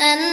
and